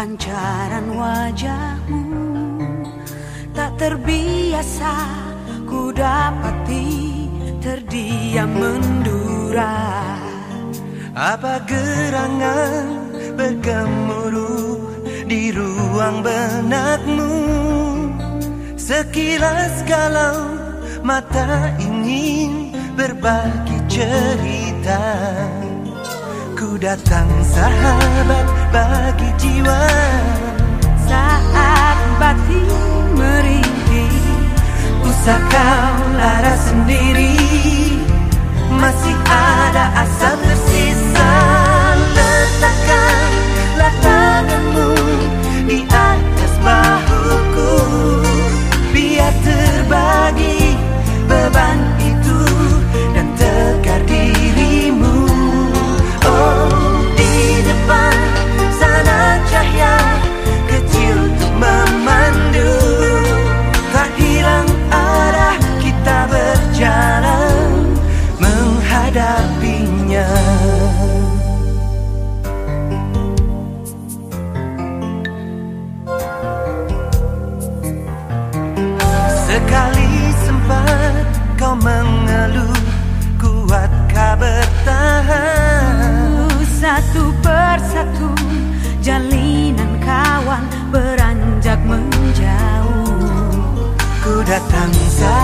Pancaran wajahmu. Tak terbiasa ku dapati terdiam mendura. Apa gerangan bergemuruh di ruang benakmu? Sekilas kalau mata ingin berbagi cerita datang sahabat bagi jiwa. Saat batin merintih Usah kau lara sendiri. Masih ada asa datang sahabat bagi jiwa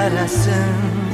arasın.